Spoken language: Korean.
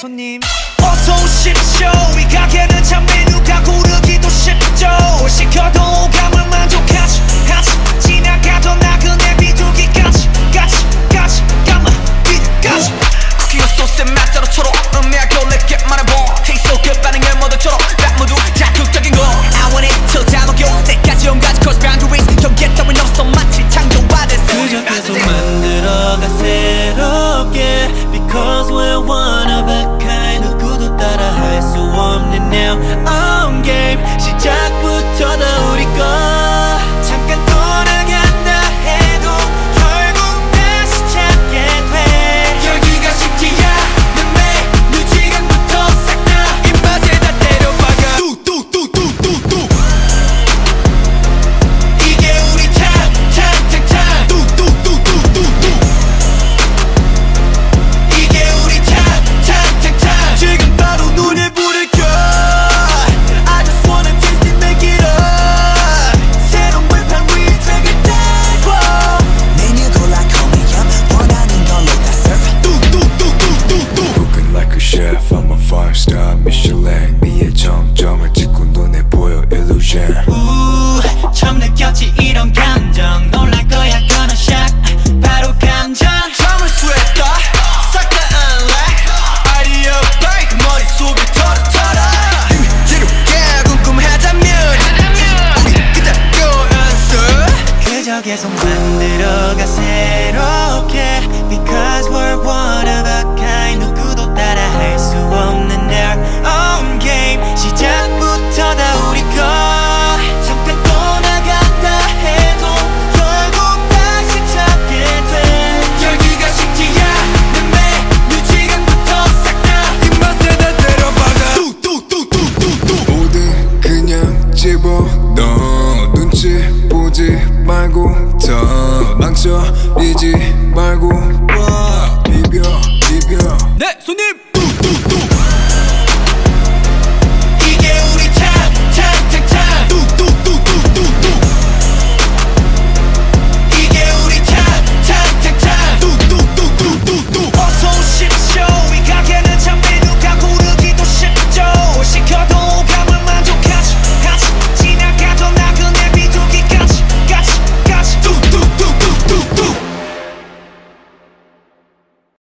손님. 어서 오십시오. 이 가게는 참 메뉴가 고르기도 쉽 now. 망설이지 말고